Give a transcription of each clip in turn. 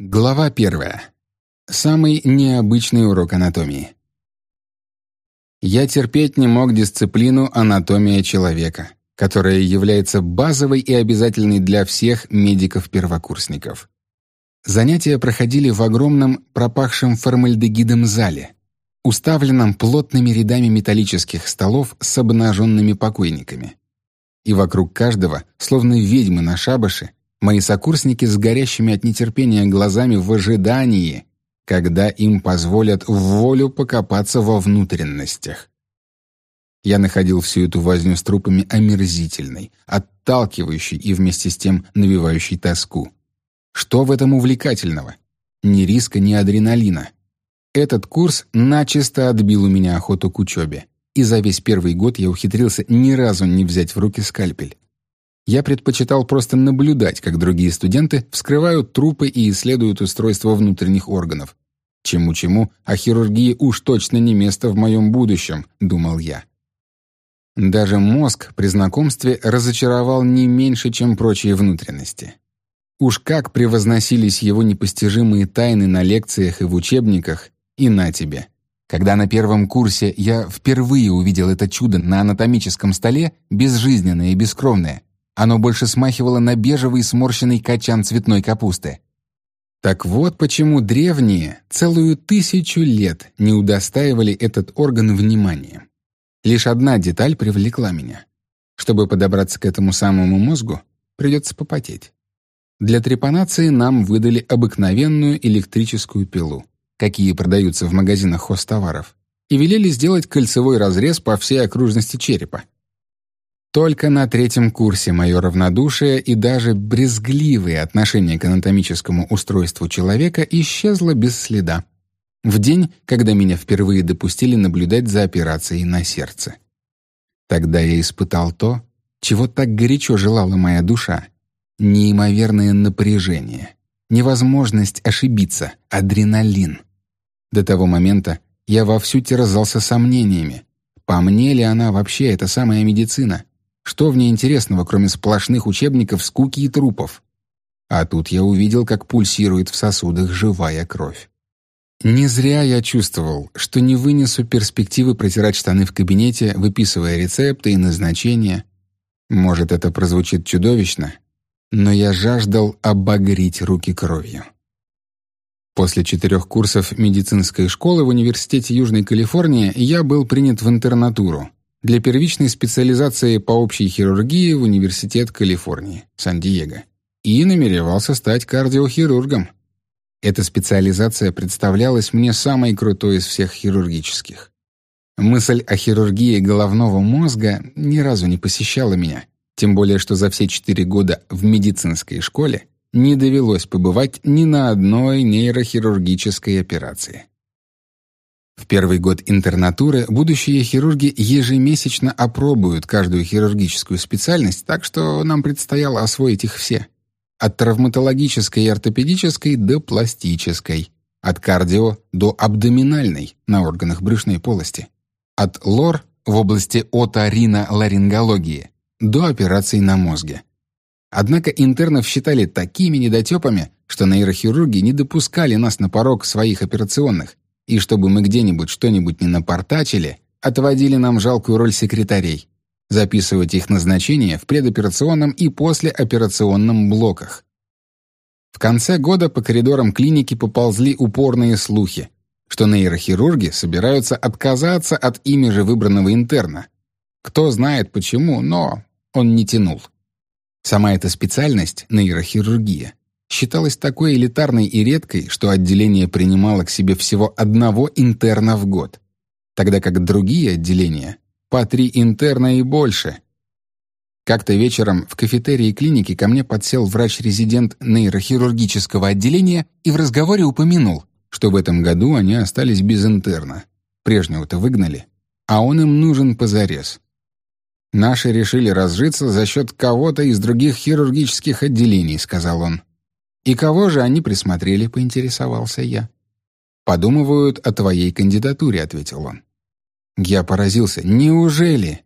Глава первая. Самый необычный урок анатомии. Я терпеть не мог дисциплину «Анатомия человека», которая является базовой и обязательной для всех медиков-первокурсников. Занятия проходили в огромном пропахшем формальдегидом зале, уставленном плотными рядами металлических столов с обнаженными покойниками. И вокруг каждого, словно ведьмы на шабаше, Мои сокурсники с горящими от нетерпения глазами в ожидании, когда им позволят в волю покопаться во внутренностях. Я находил всю эту возню с трупами омерзительной, отталкивающей и вместе с тем навевающей тоску. Что в этом увлекательного? Ни риска, ни адреналина. Этот курс начисто отбил у меня охоту к учебе, и за весь первый год я ухитрился ни разу не взять в руки скальпель. Я предпочитал просто наблюдать, как другие студенты вскрывают трупы и исследуют устройство внутренних органов. Чему-чему, а хирургии уж точно не место в моем будущем, думал я. Даже мозг при знакомстве разочаровал не меньше, чем прочие внутренности. Уж как превозносились его непостижимые тайны на лекциях и в учебниках, и на тебе. Когда на первом курсе я впервые увидел это чудо на анатомическом столе, безжизненное и бескровное, оно больше смахивало на бежевый сморщенный качан цветной капусты. Так вот почему древние целую тысячу лет не удостаивали этот орган внимания. Лишь одна деталь привлекла меня. Чтобы подобраться к этому самому мозгу, придется попотеть. Для трепанации нам выдали обыкновенную электрическую пилу, какие продаются в магазинах хозтоваров, и велели сделать кольцевой разрез по всей окружности черепа. Только на третьем курсе мое равнодушие и даже брезгливое отношение к анатомическому устройству человека исчезло без следа. В день, когда меня впервые допустили наблюдать за операцией на сердце. Тогда я испытал то, чего так горячо желала моя душа. Неимоверное напряжение, невозможность ошибиться, адреналин. До того момента я вовсю терзался сомнениями. По мне ли она вообще эта самая медицина? Что в ней интересного, кроме сплошных учебников, скуки и трупов? А тут я увидел, как пульсирует в сосудах живая кровь. Не зря я чувствовал, что не вынесу перспективы протирать штаны в кабинете, выписывая рецепты и назначения. Может, это прозвучит чудовищно, но я жаждал обогреть руки кровью. После четырех курсов медицинской школы в Университете Южной Калифорнии я был принят в интернатуру, для первичной специализации по общей хирургии в Университет Калифорнии, Сан-Диего, и намеревался стать кардиохирургом. Эта специализация представлялась мне самой крутой из всех хирургических. Мысль о хирургии головного мозга ни разу не посещала меня, тем более что за все четыре года в медицинской школе не довелось побывать ни на одной нейрохирургической операции. В первый год интернатуры будущие хирурги ежемесячно опробуют каждую хирургическую специальность, так что нам предстояло освоить их все. От травматологической и ортопедической до пластической. От кардио до абдоминальной на органах брюшной полости. От лор в области оториноларингологии до операций на мозге. Однако интернов считали такими недотепами, что нейрохирурги не допускали нас на порог своих операционных, и чтобы мы где-нибудь что-нибудь не напортачили, отводили нам жалкую роль секретарей, записывать их назначения в предоперационном и послеоперационном блоках. В конце года по коридорам клиники поползли упорные слухи, что нейрохирурги собираются отказаться от ими же выбранного интерна. Кто знает почему, но он не тянул. Сама эта специальность, нейрохирургия, считалась такой элитарной и редкой, что отделение принимало к себе всего одного интерна в год, тогда как другие отделения — по три интерна и больше. Как-то вечером в кафетерии клиники ко мне подсел врач-резидент нейрохирургического отделения и в разговоре упомянул, что в этом году они остались без интерна. Прежнего-то выгнали, а он им нужен позарез. «Наши решили разжиться за счет кого-то из других хирургических отделений», — сказал он. «И кого же они присмотрели?» — поинтересовался я. «Подумывают о твоей кандидатуре», — ответил он. Я поразился. «Неужели?»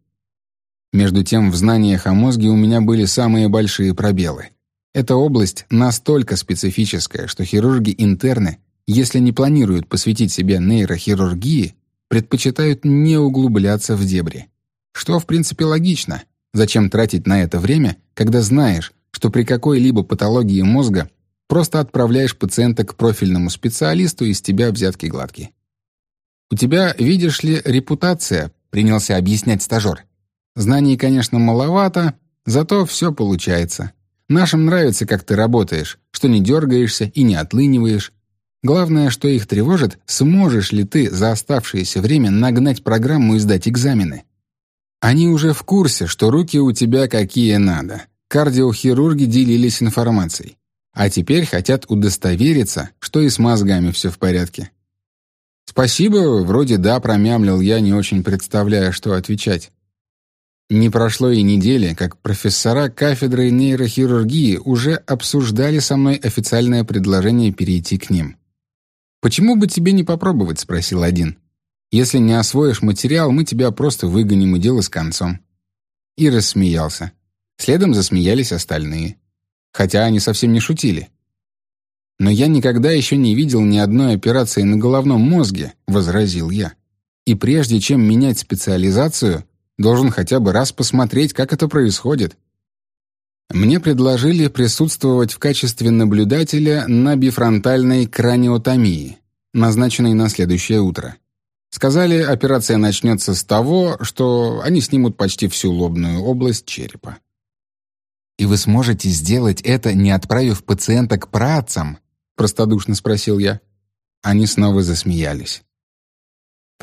Между тем, в знаниях о мозге у меня были самые большие пробелы. Эта область настолько специфическая, что хирурги-интерны, если не планируют посвятить себя нейрохирургии, предпочитают не углубляться в дебри. Что, в принципе, логично. Зачем тратить на это время, когда знаешь, что при какой-либо патологии мозга просто отправляешь пациента к профильному специалисту, и из тебя взятки гладкие. «У тебя, видишь ли, репутация», — принялся объяснять стажер. «Знаний, конечно, маловато, зато все получается. Нашим нравится, как ты работаешь, что не дергаешься и не отлыниваешь. Главное, что их тревожит, сможешь ли ты за оставшееся время нагнать программу и сдать экзамены. Они уже в курсе, что руки у тебя какие надо. Кардиохирурги делились информацией. А теперь хотят удостовериться, что и с мозгами все в порядке. «Спасибо, вроде да», — промямлил я, не очень представляя, что отвечать. Не прошло и недели, как профессора кафедры нейрохирургии уже обсуждали со мной официальное предложение перейти к ним. «Почему бы тебе не попробовать?» — спросил один. «Если не освоишь материал, мы тебя просто выгоним и дело с концом». И рассмеялся. Следом засмеялись остальные. Хотя они совсем не шутили. «Но я никогда еще не видел ни одной операции на головном мозге», — возразил я. «И прежде чем менять специализацию, должен хотя бы раз посмотреть, как это происходит». Мне предложили присутствовать в качестве наблюдателя на бифронтальной краниотомии, назначенной на следующее утро. Сказали, операция начнется с того, что они снимут почти всю лобную область черепа. «И вы сможете сделать это, не отправив пациента к працам?» — простодушно спросил я. Они снова засмеялись.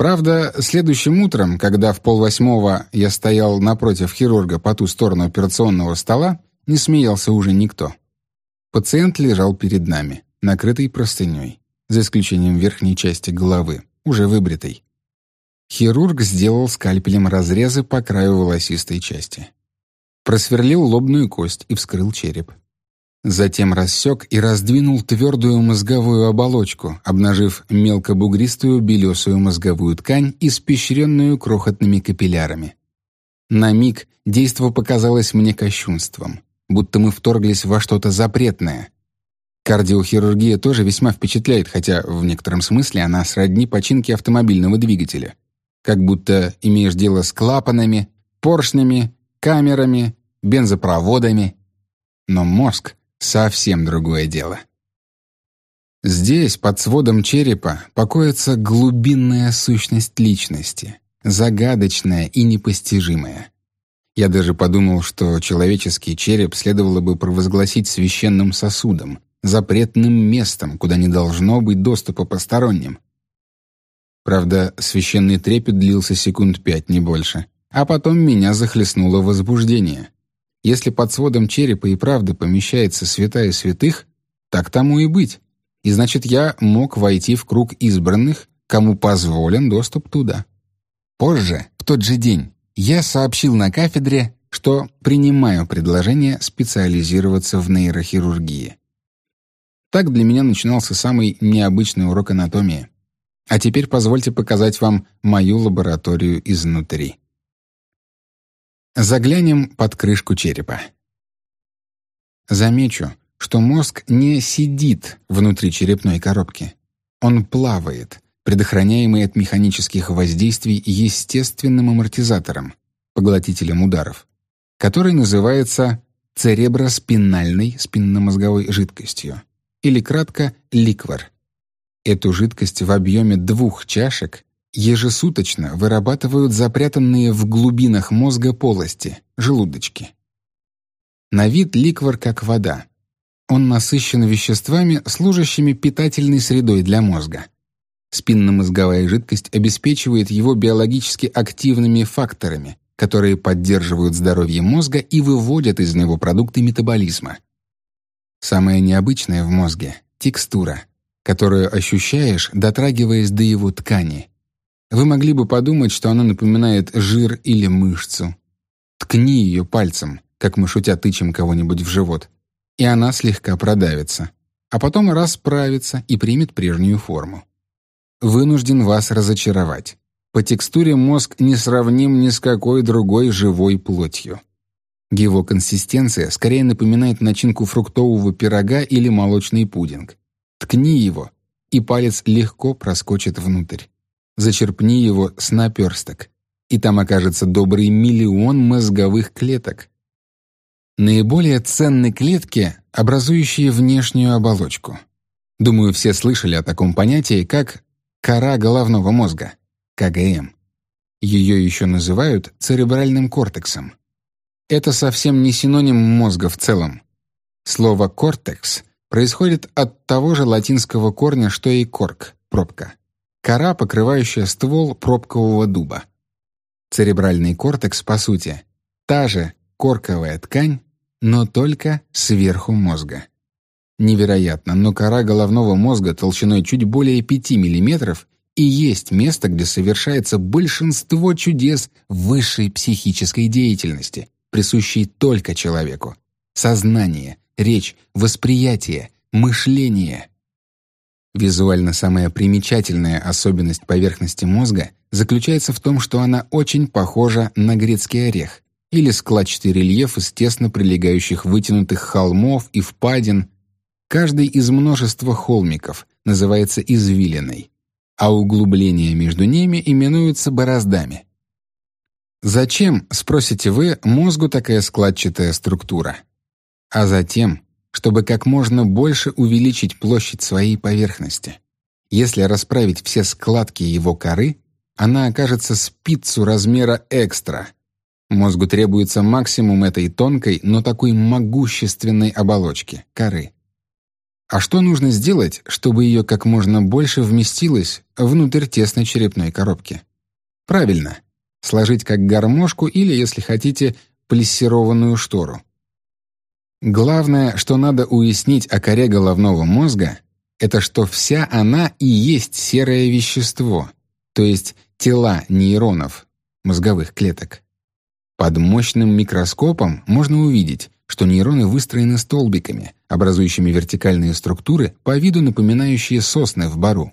Правда, следующим утром, когда в полвосьмого я стоял напротив хирурга по ту сторону операционного стола, не смеялся уже никто. Пациент лежал перед нами, накрытый простыней, за исключением верхней части головы, уже выбритой. Хирург сделал скальпелем разрезы по краю волосистой части. Просверлил лобную кость и вскрыл череп. Затем рассек и раздвинул твердую мозговую оболочку, обнажив мелкобугристую белесую мозговую ткань, испещренную крохотными капиллярами. На миг действо показалось мне кощунством, будто мы вторглись во что-то запретное. Кардиохирургия тоже весьма впечатляет, хотя в некотором смысле она сродни починке автомобильного двигателя. Как будто имеешь дело с клапанами, поршнями, камерами, бензопроводами. Но мозг Совсем другое дело. Здесь, под сводом черепа, покоится глубинная сущность личности, загадочная и непостижимая. Я даже подумал, что человеческий череп следовало бы провозгласить священным сосудом, запретным местом, куда не должно быть доступа посторонним. Правда, священный трепет длился секунд пять, не больше, а потом меня захлестнуло возбуждение — если под сводом черепа и правда помещается святая святых, так тому и быть. И значит, я мог войти в круг избранных, кому позволен доступ туда. Позже, в тот же день, я сообщил на кафедре, что принимаю предложение специализироваться в нейрохирургии. Так для меня начинался самый необычный урок анатомии. А теперь позвольте показать вам мою лабораторию изнутри. Заглянем под крышку черепа. Замечу, что мозг не сидит внутри черепной коробки. Он плавает, предохраняемый от механических воздействий естественным амортизатором, поглотителем ударов, который называется цереброспинальной спинномозговой жидкостью, или кратко ликвор. Эту жидкость в объеме двух чашек ежесуточно вырабатывают запрятанные в глубинах мозга полости, желудочки. На вид ликвор как вода. Он насыщен веществами, служащими питательной средой для мозга. Спинномозговая жидкость обеспечивает его биологически активными факторами, которые поддерживают здоровье мозга и выводят из него продукты метаболизма. Самое необычное в мозге — текстура, которую ощущаешь, дотрагиваясь до его ткани, вы могли бы подумать, что она напоминает жир или мышцу. Ткни ее пальцем, как мы шутя тычем кого-нибудь в живот, и она слегка продавится, а потом расправится и примет прежнюю форму. Вынужден вас разочаровать. По текстуре мозг не сравним ни с какой другой живой плотью. Его консистенция скорее напоминает начинку фруктового пирога или молочный пудинг. Ткни его, и палец легко проскочит внутрь. Зачерпни его с наперсток, и там окажется добрый миллион мозговых клеток. Наиболее ценны клетки, образующие внешнюю оболочку. Думаю, все слышали о таком понятии, как кора головного мозга, КГМ. Ее еще называют церебральным кортексом. Это совсем не синоним мозга в целом. Слово «кортекс» происходит от того же латинского корня, что и корк — пробка. Кора, покрывающая ствол пробкового дуба. Церебральный кортекс, по сути, та же корковая ткань, но только сверху мозга. Невероятно, но кора головного мозга толщиной чуть более 5 мм и есть место, где совершается большинство чудес высшей психической деятельности, присущей только человеку. Сознание, речь, восприятие, мышление. Визуально самая примечательная особенность поверхности мозга заключается в том, что она очень похожа на грецкий орех или складчатый рельеф из тесно прилегающих вытянутых холмов и впадин. Каждый из множества холмиков называется извилиной, а углубления между ними именуются бороздами. Зачем, спросите вы, мозгу такая складчатая структура? А затем, чтобы как можно больше увеличить площадь своей поверхности. Если расправить все складки его коры, она окажется спицу размера экстра. Мозгу требуется максимум этой тонкой, но такой могущественной оболочки — коры. А что нужно сделать, чтобы ее как можно больше вместилось внутрь тесной черепной коробки? Правильно, сложить как гармошку или, если хотите, плессированную штору. Главное, что надо уяснить о коре головного мозга, это что вся она и есть серое вещество, то есть тела нейронов, мозговых клеток. Под мощным микроскопом можно увидеть, что нейроны выстроены столбиками, образующими вертикальные структуры, по виду напоминающие сосны в бару.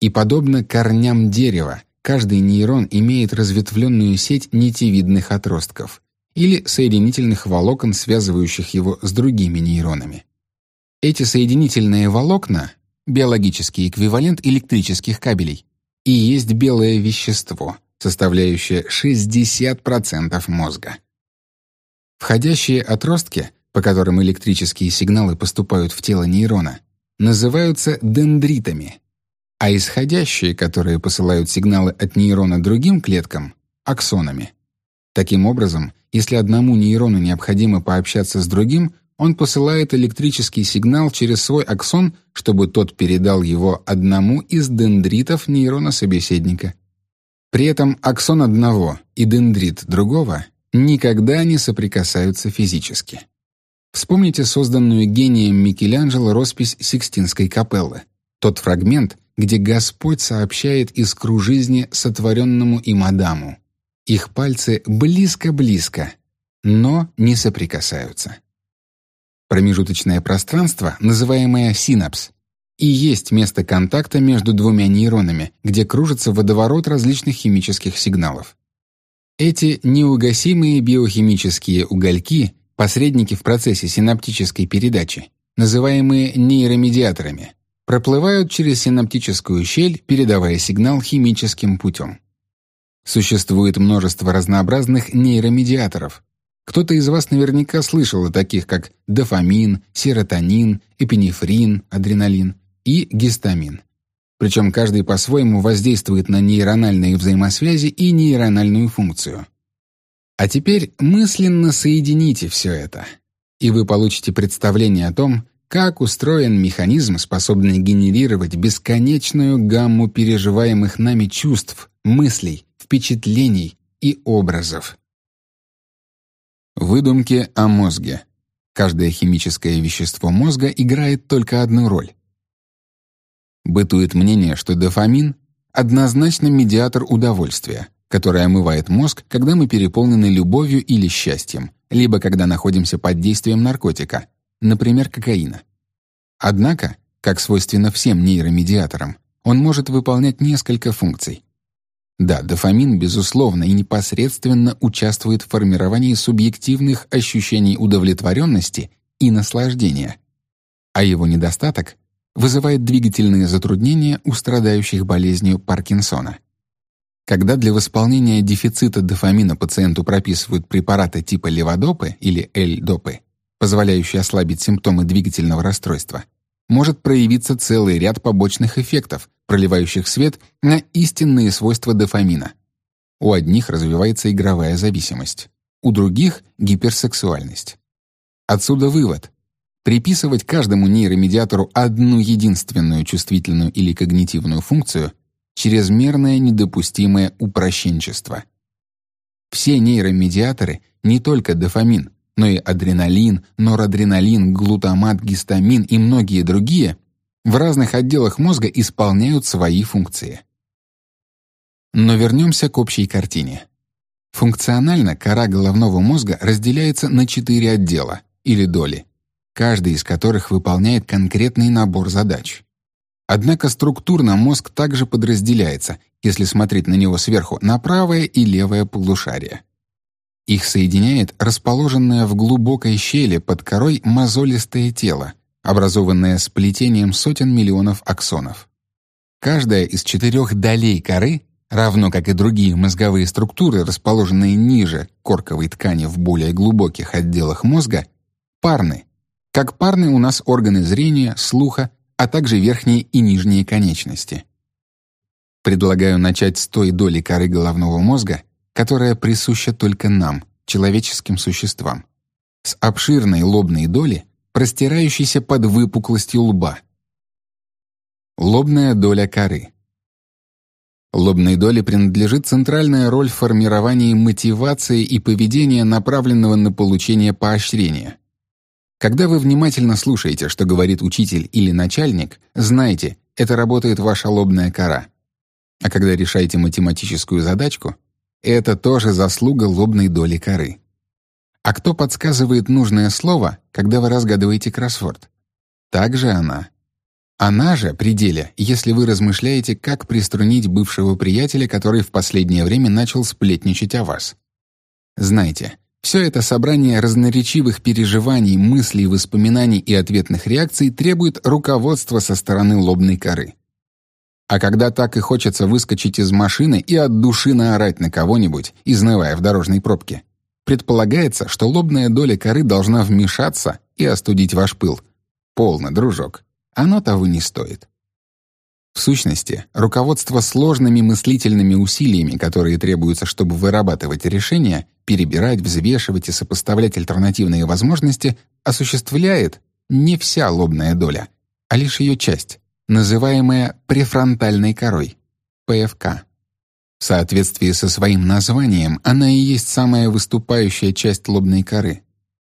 И подобно корням дерева, каждый нейрон имеет разветвленную сеть нитевидных отростков, или соединительных волокон, связывающих его с другими нейронами. Эти соединительные волокна — биологический эквивалент электрических кабелей и есть белое вещество, составляющее 60% мозга. Входящие отростки, по которым электрические сигналы поступают в тело нейрона, называются дендритами, а исходящие, которые посылают сигналы от нейрона другим клеткам — аксонами. Таким образом, если одному нейрону необходимо пообщаться с другим, он посылает электрический сигнал через свой аксон, чтобы тот передал его одному из дендритов нейрона собеседника. При этом аксон одного и дендрит другого никогда не соприкасаются физически. Вспомните созданную гением Микеланджело роспись Сикстинской капеллы. Тот фрагмент, где Господь сообщает искру жизни сотворенному им Адаму. Их пальцы близко-близко, но не соприкасаются. Промежуточное пространство, называемое синапс, и есть место контакта между двумя нейронами, где кружится водоворот различных химических сигналов. Эти неугасимые биохимические угольки — посредники в процессе синаптической передачи, называемые нейромедиаторами, проплывают через синаптическую щель, передавая сигнал химическим путем. Существует множество разнообразных нейромедиаторов. Кто-то из вас наверняка слышал о таких, как дофамин, серотонин, эпинефрин, адреналин и гистамин. Причем каждый по-своему воздействует на нейрональные взаимосвязи и нейрональную функцию. А теперь мысленно соедините все это, и вы получите представление о том, как устроен механизм, способный генерировать бесконечную гамму переживаемых нами чувств, мыслей, впечатлений и образов. Выдумки о мозге. Каждое химическое вещество мозга играет только одну роль. Бытует мнение, что дофамин — однозначно медиатор удовольствия, который омывает мозг, когда мы переполнены любовью или счастьем, либо когда находимся под действием наркотика, например, кокаина. Однако, как свойственно всем нейромедиаторам, он может выполнять несколько функций. Да, дофамин, безусловно, и непосредственно участвует в формировании субъективных ощущений удовлетворенности и наслаждения, а его недостаток вызывает двигательные затруднения у страдающих болезнью Паркинсона. Когда для восполнения дефицита дофамина пациенту прописывают препараты типа леводопы или L-допы, позволяющие ослабить симптомы двигательного расстройства, может проявиться целый ряд побочных эффектов, проливающих свет на истинные свойства дофамина. У одних развивается игровая зависимость, у других — гиперсексуальность. Отсюда вывод. Приписывать каждому нейромедиатору одну единственную чувствительную или когнитивную функцию — чрезмерное недопустимое упрощенчество. Все нейромедиаторы — не только дофамин, но и адреналин, норадреналин, глутамат, гистамин и многие другие в разных отделах мозга исполняют свои функции. Но вернемся к общей картине. Функционально кора головного мозга разделяется на четыре отдела или доли, каждый из которых выполняет конкретный набор задач. Однако структурно мозг также подразделяется, если смотреть на него сверху, на правое и левое полушария. Их соединяет расположенное в глубокой щели под корой мозолистое тело, образованное сплетением сотен миллионов аксонов. Каждая из четырех долей коры, равно как и другие мозговые структуры, расположенные ниже корковой ткани в более глубоких отделах мозга, парны. Как парны у нас органы зрения, слуха, а также верхние и нижние конечности. Предлагаю начать с той доли коры головного мозга, которая присуща только нам, человеческим существам, с обширной лобной доли, простирающейся под выпуклостью лба. Лобная доля коры. Лобной доле принадлежит центральная роль в формировании мотивации и поведения, направленного на получение поощрения. Когда вы внимательно слушаете, что говорит учитель или начальник, знайте, это работает ваша лобная кора. А когда решаете математическую задачку, это тоже заслуга лобной доли коры. А кто подсказывает нужное слово, когда вы разгадываете кроссворд? Также она. Она же при если вы размышляете, как приструнить бывшего приятеля, который в последнее время начал сплетничать о вас. Знайте, все это собрание разноречивых переживаний, мыслей, воспоминаний и ответных реакций требует руководства со стороны лобной коры. А когда так и хочется выскочить из машины и от души наорать на кого-нибудь, изнывая в дорожной пробке, предполагается, что лобная доля коры должна вмешаться и остудить ваш пыл. Полно, дружок. Оно того не стоит. В сущности, руководство сложными мыслительными усилиями, которые требуются, чтобы вырабатывать решения, перебирать, взвешивать и сопоставлять альтернативные возможности, осуществляет не вся лобная доля, а лишь ее часть называемая префронтальной корой, ПФК. В соответствии со своим названием, она и есть самая выступающая часть лобной коры.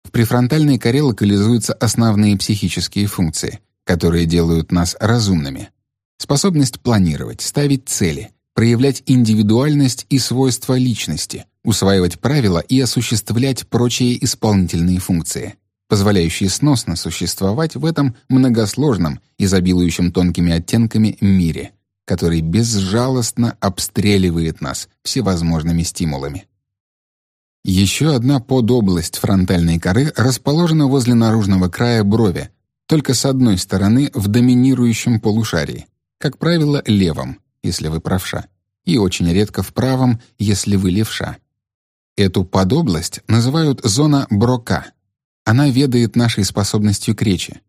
В префронтальной коре локализуются основные психические функции, которые делают нас разумными. Способность планировать, ставить цели, проявлять индивидуальность и свойства личности, усваивать правила и осуществлять прочие исполнительные функции позволяющие сносно существовать в этом многосложном, изобилующем тонкими оттенками мире, который безжалостно обстреливает нас всевозможными стимулами. Еще одна подобласть фронтальной коры расположена возле наружного края брови, только с одной стороны в доминирующем полушарии, как правило, левом, если вы правша, и очень редко в правом, если вы левша. Эту подобласть называют зона Брока — она ведает нашей способностью к речи.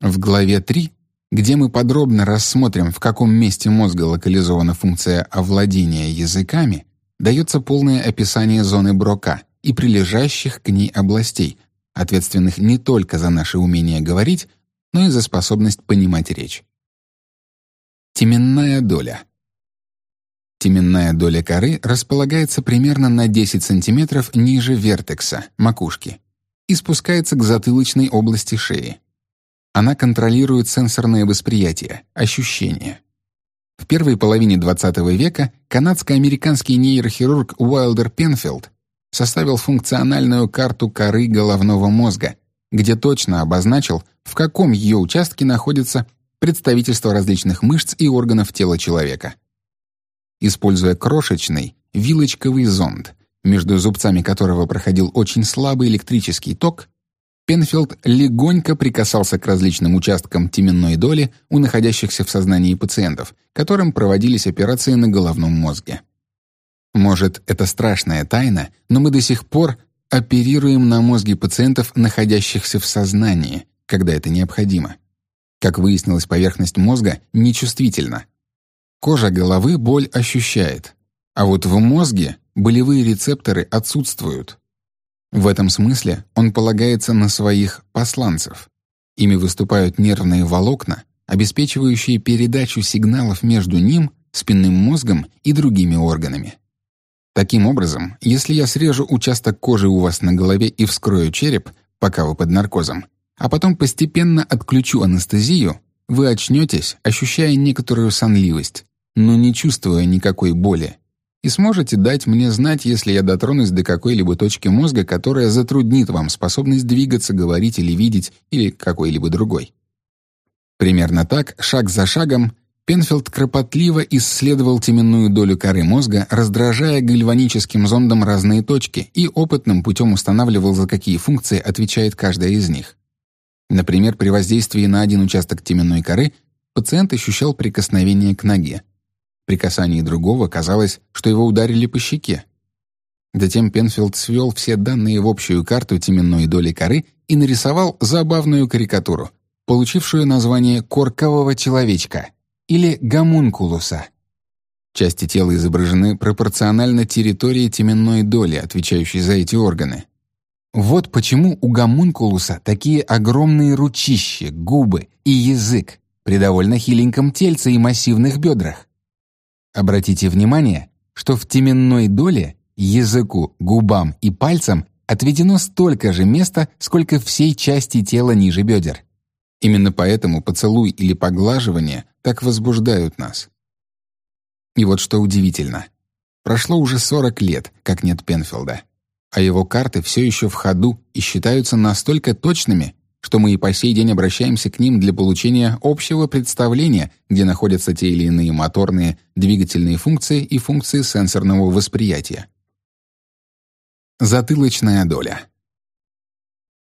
В главе 3, где мы подробно рассмотрим, в каком месте мозга локализована функция овладения языками, дается полное описание зоны Брока и прилежащих к ней областей, ответственных не только за наше умение говорить, но и за способность понимать речь. Теменная доля. Теменная доля коры располагается примерно на 10 см ниже вертекса, макушки, и спускается к затылочной области шеи. Она контролирует сенсорное восприятие, ощущения. В первой половине XX века канадско-американский нейрохирург Уайлдер Пенфилд составил функциональную карту коры головного мозга, где точно обозначил, в каком ее участке находится представительство различных мышц и органов тела человека. используя крошечный вилочковый зонд, между зубцами которого проходил очень слабый электрический ток, Пенфилд легонько прикасался к различным участкам теменной доли у находящихся в сознании пациентов, которым проводились операции на головном мозге. Может, это страшная тайна, но мы до сих пор оперируем на мозге пациентов, находящихся в сознании, когда это необходимо. Как выяснилось, поверхность мозга нечувствительна. Кожа головы боль ощущает, а вот в мозге болевые рецепторы отсутствуют. В этом смысле он полагается на своих посланцев. Ими выступают нервные волокна, обеспечивающие передачу сигналов между ним, спинным мозгом и другими органами. Таким образом, если я срежу участок кожи у вас на голове и вскрою череп, пока вы под наркозом, а потом постепенно отключу анестезию, вы очнетесь, ощущая некоторую сонливость, но не чувствуя никакой боли, и сможете дать мне знать, если я дотронусь до какой-либо точки мозга, которая затруднит вам способность двигаться, говорить или видеть, или какой-либо другой. Примерно так, шаг за шагом, Пенфилд кропотливо исследовал теменную долю коры мозга, раздражая гальваническим зондом разные точки и опытным путем устанавливал, за какие функции отвечает каждая из них. Например, при воздействии на один участок теменной коры пациент ощущал прикосновение к ноге. При касании другого казалось, что его ударили по щеке. Затем Пенфилд свел все данные в общую карту теменной доли коры и нарисовал забавную карикатуру, получившую название «коркового человечка» или «гомункулуса». Части тела изображены пропорционально территории теменной доли, отвечающей за эти органы. Вот почему у гомункулуса такие огромные ручища, губы и язык при довольно хиленьком тельце и массивных бедрах. Обратите внимание, что в теменной доле языку, губам и пальцам отведено столько же места, сколько всей части тела ниже бедер. Именно поэтому поцелуй или поглаживание так возбуждают нас. И вот что удивительно. Прошло уже 40 лет, как нет Пенфилда, а его карты все еще в ходу и считаются настолько точными, что мы и по сей день обращаемся к ним для получения общего представления, где находятся те или иные моторные, двигательные функции и функции сенсорного восприятия. Затылочная доля.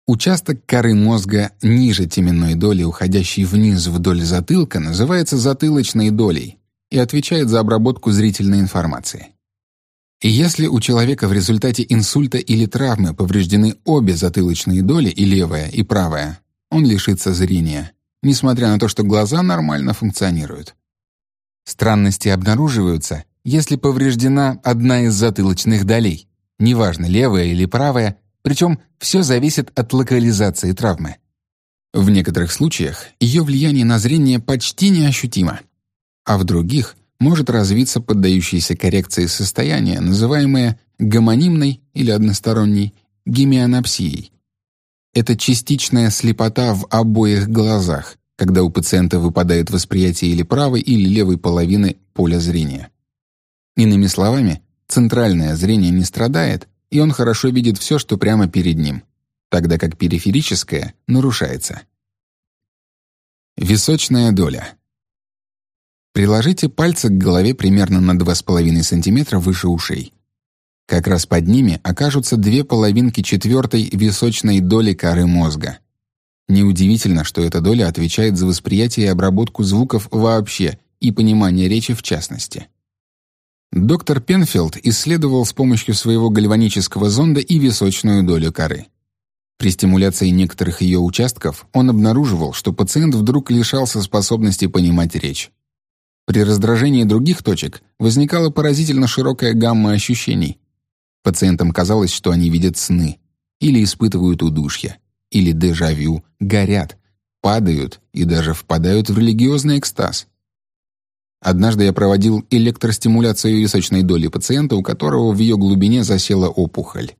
Участок коры мозга ниже теменной доли, уходящий вниз вдоль затылка, называется затылочной долей и отвечает за обработку зрительной информации. И если у человека в результате инсульта или травмы повреждены обе затылочные доли, и левая, и правая, он лишится зрения, несмотря на то, что глаза нормально функционируют. Странности обнаруживаются, если повреждена одна из затылочных долей, неважно, левая или правая, причем все зависит от локализации травмы. В некоторых случаях ее влияние на зрение почти неощутимо, а в других может развиться поддающееся коррекции состояние, называемое гомонимной или односторонней гемианопсией. Это частичная слепота в обоих глазах, когда у пациента выпадает восприятие или правой, или левой половины поля зрения. Иными словами, центральное зрение не страдает, и он хорошо видит все, что прямо перед ним, тогда как периферическое нарушается. Височная доля. Приложите пальцы к голове примерно на 2,5 см выше ушей. Как раз под ними окажутся две половинки четвертой височной доли коры мозга. Неудивительно, что эта доля отвечает за восприятие и обработку звуков вообще и понимание речи в частности. Доктор Пенфилд исследовал с помощью своего гальванического зонда и височную долю коры. При стимуляции некоторых ее участков он обнаруживал, что пациент вдруг лишался способности понимать речь. При раздражении других точек возникала поразительно широкая гамма ощущений. Пациентам казалось, что они видят сны, или испытывают удушье, или дежавю, горят, падают и даже впадают в религиозный экстаз. Однажды я проводил электростимуляцию височной доли пациента, у которого в ее глубине засела опухоль.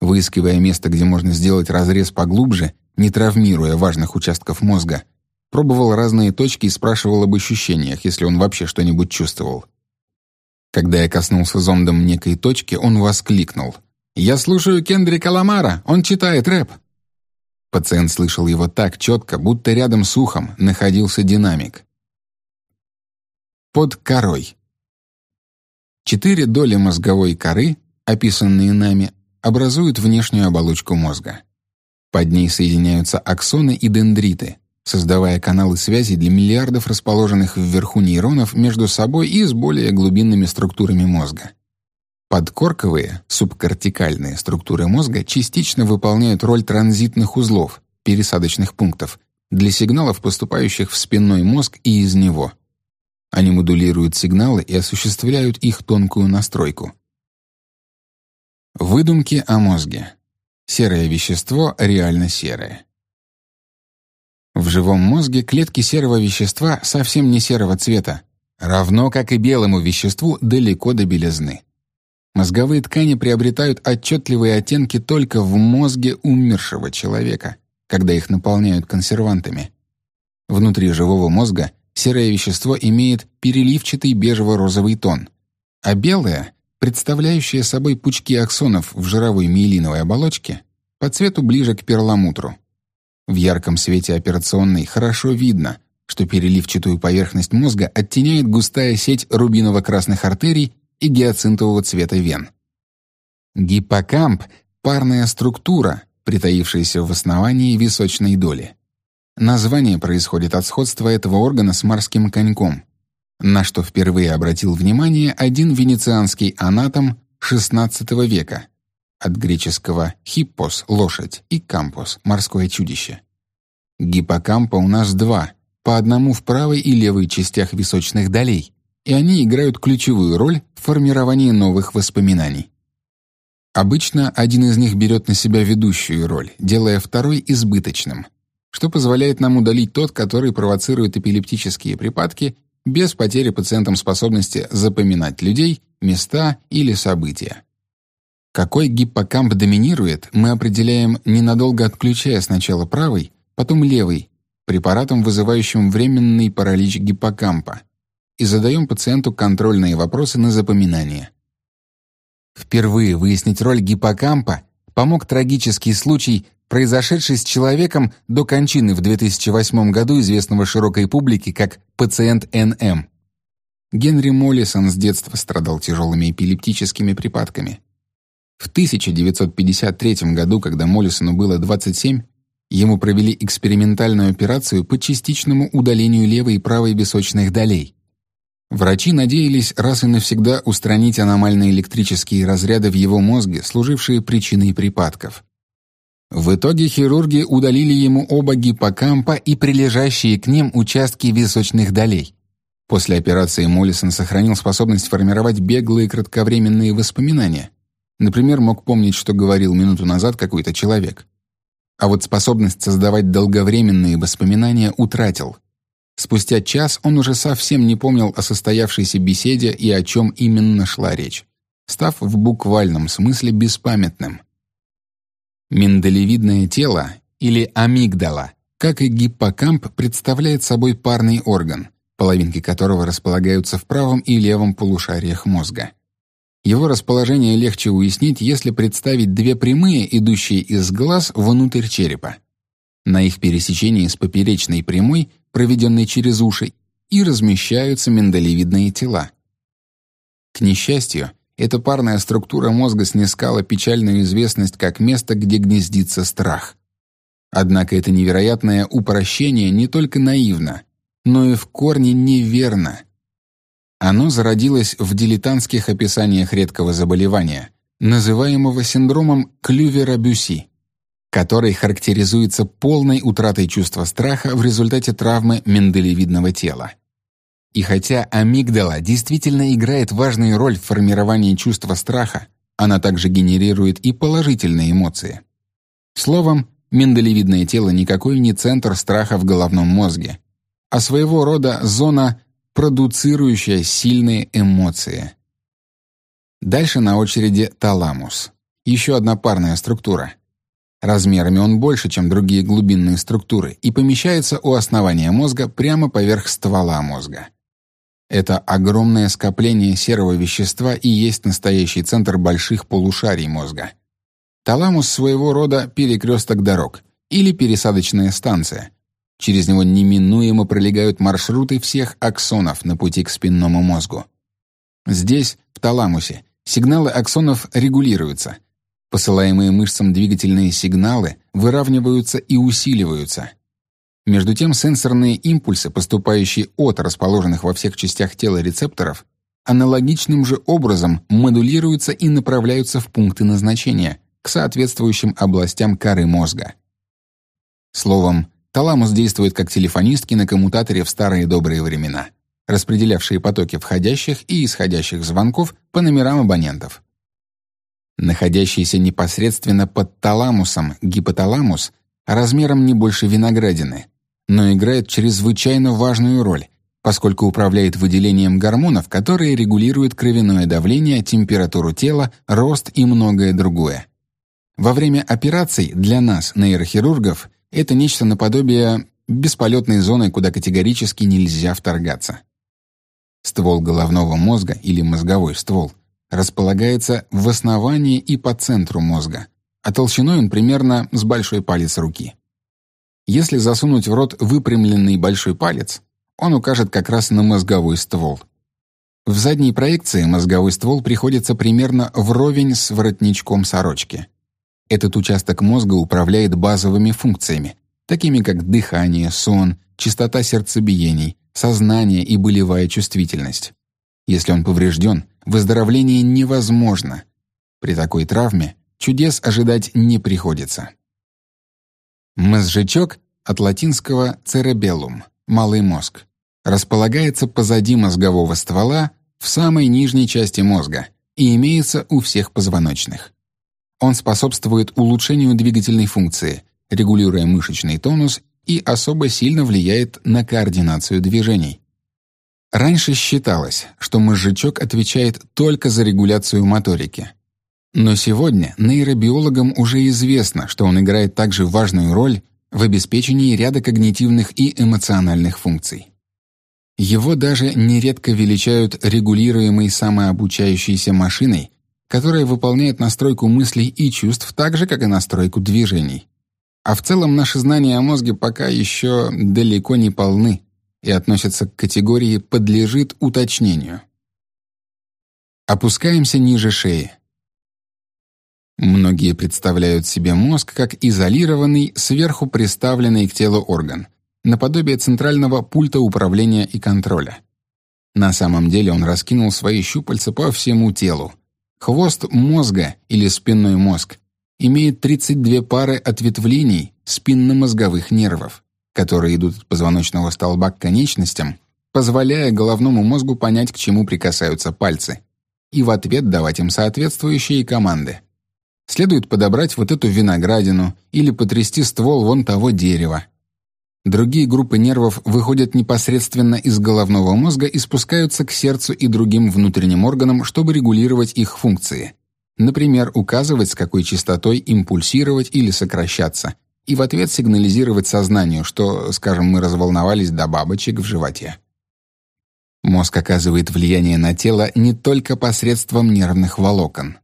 Выискивая место, где можно сделать разрез поглубже, не травмируя важных участков мозга, Пробовал разные точки и спрашивал об ощущениях, если он вообще что-нибудь чувствовал. Когда я коснулся зондом некой точки, он воскликнул. «Я слушаю Кендрика Ламара, он читает рэп». Пациент слышал его так четко, будто рядом с ухом находился динамик. Под корой. Четыре доли мозговой коры, описанные нами, образуют внешнюю оболочку мозга. Под ней соединяются аксоны и дендриты, создавая каналы связи для миллиардов расположенных вверху нейронов между собой и с более глубинными структурами мозга. Подкорковые, субкортикальные структуры мозга частично выполняют роль транзитных узлов, пересадочных пунктов, для сигналов, поступающих в спинной мозг и из него. Они модулируют сигналы и осуществляют их тонкую настройку. Выдумки о мозге. Серое вещество реально серое. В живом мозге клетки серого вещества совсем не серого цвета, равно как и белому веществу далеко до белизны. Мозговые ткани приобретают отчетливые оттенки только в мозге умершего человека, когда их наполняют консервантами. Внутри живого мозга серое вещество имеет переливчатый бежево-розовый тон, а белое, представляющее собой пучки аксонов в жировой миелиновой оболочке, по цвету ближе к перламутру. В ярком свете операционной хорошо видно, что переливчатую поверхность мозга оттеняет густая сеть рубиново-красных артерий и гиацинтового цвета вен. Гиппокамп — парная структура, притаившаяся в основании височной доли. Название происходит от сходства этого органа с морским коньком, на что впервые обратил внимание один венецианский анатом XVI века, от греческого «хиппос» — лошадь и «кампос» — морское чудище. Гиппокампа у нас два, по одному в правой и левой частях височных долей, и они играют ключевую роль в формировании новых воспоминаний. Обычно один из них берет на себя ведущую роль, делая второй избыточным, что позволяет нам удалить тот, который провоцирует эпилептические припадки без потери пациентам способности запоминать людей, места или события. Какой гиппокамп доминирует, мы определяем, ненадолго отключая сначала правый, потом левый, препаратом, вызывающим временный паралич гиппокампа, и задаем пациенту контрольные вопросы на запоминание. Впервые выяснить роль гиппокампа помог трагический случай, произошедший с человеком до кончины в 2008 году известного широкой публике как пациент НМ. Генри Моллисон с детства страдал тяжелыми эпилептическими припадками. В 1953 году, когда Моллисону было 27, ему провели экспериментальную операцию по частичному удалению левой и правой височных долей. Врачи надеялись раз и навсегда устранить аномальные электрические разряды в его мозге, служившие причиной припадков. В итоге хирурги удалили ему оба гиппокампа и прилежащие к ним участки височных долей. После операции Моллисон сохранил способность формировать беглые кратковременные воспоминания. Например, мог помнить, что говорил минуту назад какой-то человек. А вот способность создавать долговременные воспоминания утратил — Спустя час он уже совсем не помнил о состоявшейся беседе и о чем именно шла речь, став в буквальном смысле беспамятным. Миндалевидное тело, или амигдала, как и гиппокамп, представляет собой парный орган, половинки которого располагаются в правом и левом полушариях мозга. Его расположение легче уяснить, если представить две прямые, идущие из глаз внутрь черепа. На их пересечении с поперечной прямой проведенной через уши, и размещаются миндалевидные тела. К несчастью, эта парная структура мозга снискала печальную известность как место, где гнездится страх. Однако это невероятное упрощение не только наивно, но и в корне неверно. Оно зародилось в дилетантских описаниях редкого заболевания, называемого синдромом Клювера-Бюси который характеризуется полной утратой чувства страха в результате травмы миндалевидного тела. И хотя амигдала действительно играет важную роль в формировании чувства страха, она также генерирует и положительные эмоции. Словом, миндалевидное тело никакой не центр страха в головном мозге, а своего рода зона, продуцирующая сильные эмоции. Дальше на очереди таламус. Еще одна парная структура — Размерами он больше, чем другие глубинные структуры, и помещается у основания мозга прямо поверх ствола мозга. Это огромное скопление серого вещества и есть настоящий центр больших полушарий мозга. Таламус своего рода перекресток дорог или пересадочная станция. Через него неминуемо пролегают маршруты всех аксонов на пути к спинному мозгу. Здесь, в таламусе, сигналы аксонов регулируются. Посылаемые мышцам двигательные сигналы выравниваются и усиливаются. Между тем сенсорные импульсы, поступающие от расположенных во всех частях тела рецепторов, аналогичным же образом модулируются и направляются в пункты назначения, к соответствующим областям коры мозга. Словом, таламус действует как телефонистки на коммутаторе в старые добрые времена, распределявшие потоки входящих и исходящих звонков по номерам абонентов. Находящийся непосредственно под таламусом гипоталамус размером не больше виноградины, но играет чрезвычайно важную роль, поскольку управляет выделением гормонов, которые регулируют кровяное давление, температуру тела, рост и многое другое. Во время операций для нас, нейрохирургов, это нечто наподобие бесполетной зоны, куда категорически нельзя вторгаться. Ствол головного мозга или мозговой ствол располагается в основании и по центру мозга, а толщиной он примерно с большой палец руки. Если засунуть в рот выпрямленный большой палец, он укажет как раз на мозговой ствол. В задней проекции мозговой ствол приходится примерно вровень с воротничком сорочки. Этот участок мозга управляет базовыми функциями, такими как дыхание, сон, частота сердцебиений, сознание и болевая чувствительность. Если он поврежден, выздоровление невозможно. При такой травме чудес ожидать не приходится. Мозжечок от латинского cerebellum — малый мозг. Располагается позади мозгового ствола в самой нижней части мозга и имеется у всех позвоночных. Он способствует улучшению двигательной функции, регулируя мышечный тонус и особо сильно влияет на координацию движений. Раньше считалось, что мозжечок отвечает только за регуляцию моторики. Но сегодня нейробиологам уже известно, что он играет также важную роль в обеспечении ряда когнитивных и эмоциональных функций. Его даже нередко величают регулируемой самообучающейся машиной, которая выполняет настройку мыслей и чувств так же, как и настройку движений. А в целом наши знания о мозге пока еще далеко не полны и относятся к категории «подлежит уточнению». Опускаемся ниже шеи. Многие представляют себе мозг как изолированный, сверху приставленный к телу орган, наподобие центрального пульта управления и контроля. На самом деле он раскинул свои щупальца по всему телу. Хвост мозга или спинной мозг имеет 32 пары ответвлений спинномозговых нервов, которые идут от позвоночного столба к конечностям, позволяя головному мозгу понять, к чему прикасаются пальцы, и в ответ давать им соответствующие команды. Следует подобрать вот эту виноградину или потрясти ствол вон того дерева. Другие группы нервов выходят непосредственно из головного мозга и спускаются к сердцу и другим внутренним органам, чтобы регулировать их функции. Например, указывать, с какой частотой импульсировать или сокращаться, и в ответ сигнализировать сознанию, что, скажем, мы разволновались до бабочек в животе. Мозг оказывает влияние на тело не только посредством нервных волокон.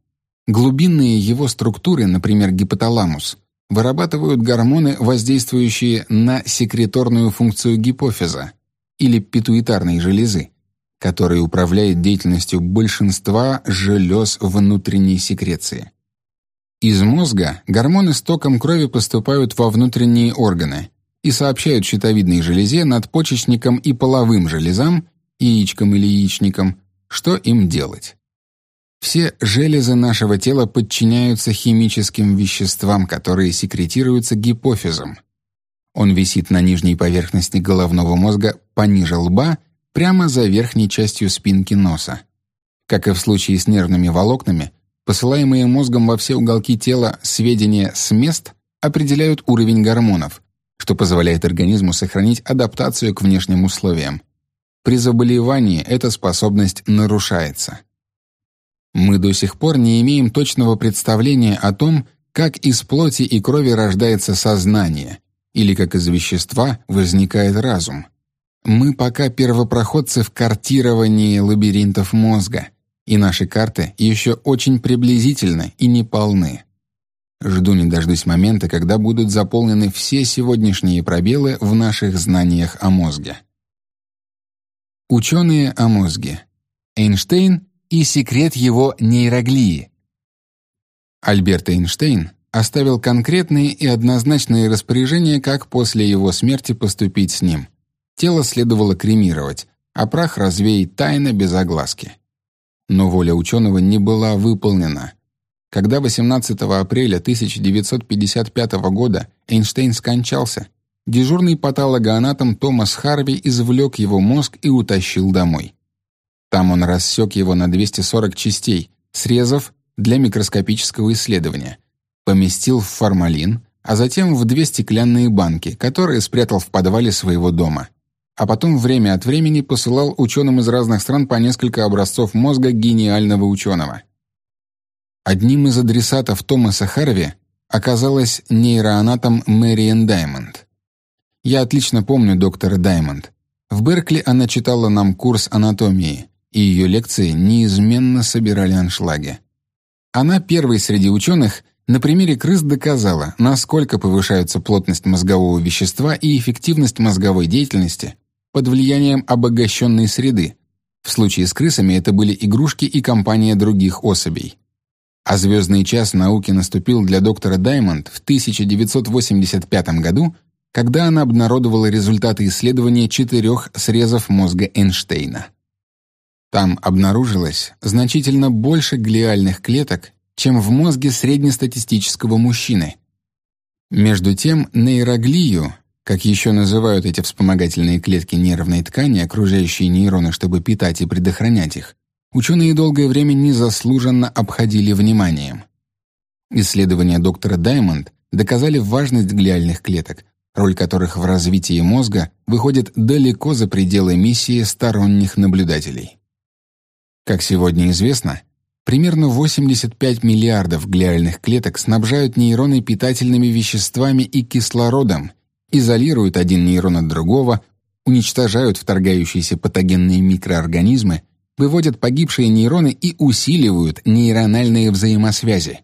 Глубинные его структуры, например, гипоталамус, вырабатывают гормоны, воздействующие на секреторную функцию гипофиза или питуитарной железы, которая управляет деятельностью большинства желез внутренней секреции. Из мозга гормоны с током крови поступают во внутренние органы и сообщают щитовидной железе, надпочечникам и половым железам, яичкам или яичникам, что им делать. Все железы нашего тела подчиняются химическим веществам, которые секретируются гипофизом. Он висит на нижней поверхности головного мозга пониже лба, прямо за верхней частью спинки носа. Как и в случае с нервными волокнами, посылаемые мозгом во все уголки тела сведения с мест определяют уровень гормонов, что позволяет организму сохранить адаптацию к внешним условиям. При заболевании эта способность нарушается. Мы до сих пор не имеем точного представления о том, как из плоти и крови рождается сознание, или как из вещества возникает разум. Мы пока первопроходцы в картировании лабиринтов мозга, и наши карты еще очень приблизительны и неполны. Жду не дождусь момента, когда будут заполнены все сегодняшние пробелы в наших знаниях о мозге. Ученые о мозге. Эйнштейн и секрет его нейроглии. Альберт Эйнштейн оставил конкретные и однозначные распоряжения, как после его смерти поступить с ним. Тело следовало кремировать, а прах развеять тайно без огласки. Но воля ученого не была выполнена. Когда 18 апреля 1955 года Эйнштейн скончался, дежурный патологоанатом Томас Харви извлек его мозг и утащил домой. Там он рассек его на 240 частей, срезав для микроскопического исследования, поместил в формалин, а затем в две стеклянные банки, которые спрятал в подвале своего дома. А потом время от времени посылал ученым из разных стран по несколько образцов мозга гениального ученого. Одним из адресатов Томаса Харви оказалась нейроанатом Мэриэн Даймонд. Я отлично помню доктора Даймонд. В Беркли она читала нам курс анатомии, и ее лекции неизменно собирали аншлаги. Она первой среди ученых на примере крыс доказала, насколько повышаются плотность мозгового вещества и эффективность мозговой деятельности под влиянием обогащенной среды. В случае с крысами это были игрушки и компания других особей. А звездный час науки наступил для доктора Даймонд в 1985 году, когда она обнародовала результаты исследования четырех срезов мозга Эйнштейна. Там обнаружилось значительно больше глиальных клеток, чем в мозге среднестатистического мужчины. Между тем, нейроглию, как еще называют эти вспомогательные клетки нервной ткани, окружающие нейроны, чтобы питать и предохранять их, ученые долгое время незаслуженно обходили вниманием. Исследования доктора Даймонд доказали важность глиальных клеток, роль которых в развитии мозга выходит далеко за пределы миссии сторонних наблюдателей. Как сегодня известно, примерно 85 миллиардов глиальных клеток снабжают нейроны питательными веществами и кислородом, изолируют один нейрон от другого, уничтожают вторгающиеся патогенные микроорганизмы, выводят погибшие нейроны и усиливают нейрональные взаимосвязи.